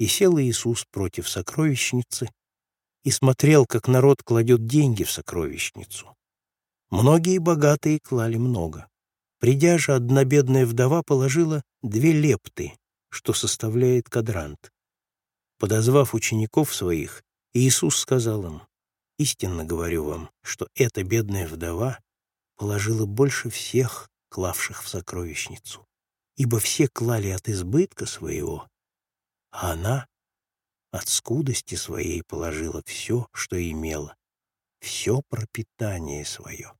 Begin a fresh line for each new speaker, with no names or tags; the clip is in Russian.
И сел Иисус против сокровищницы и смотрел, как народ кладет деньги в сокровищницу. Многие богатые клали много. Придя же, одна бедная вдова положила две лепты, что составляет кадрант. Подозвав учеников своих, Иисус сказал им, «Истинно говорю вам, что эта бедная вдова положила больше всех, клавших в сокровищницу, ибо все клали от избытка своего, а она от скудости своей положила все, что имела, все пропитание свое.